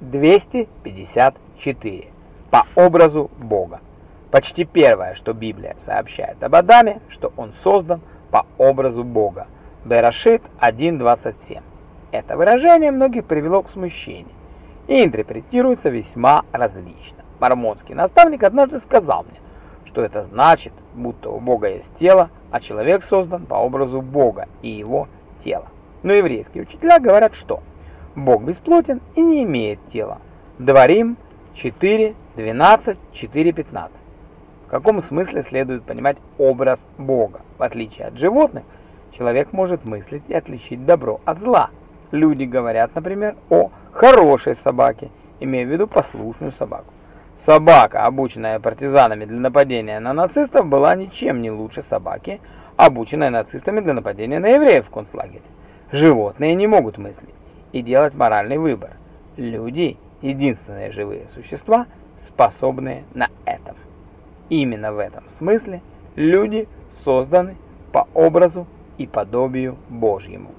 254. По образу Бога. Почти первое, что Библия сообщает об Адаме, что он создан по образу Бога. Берашит 1.27. Это выражение многих привело к смущению и интерпретируется весьма различно. Мормонский наставник однажды сказал мне, что это значит, будто у Бога есть тело, а человек создан по образу Бога и его тела. Но еврейские учителя говорят, что Бог бесплотен и не имеет тела. Дворим 4, 12, 4, 15. В каком смысле следует понимать образ Бога? В отличие от животных, человек может мыслить и отличить добро от зла. Люди говорят, например, о хорошей собаке, имея в виду послушную собаку. Собака, обученная партизанами для нападения на нацистов, была ничем не лучше собаки, обученной нацистами для нападения на евреев в концлагере. Животные не могут мыслить и делать моральный выбор. Люди – единственные живые существа, способные на этом. Именно в этом смысле люди созданы по образу и подобию Божьему.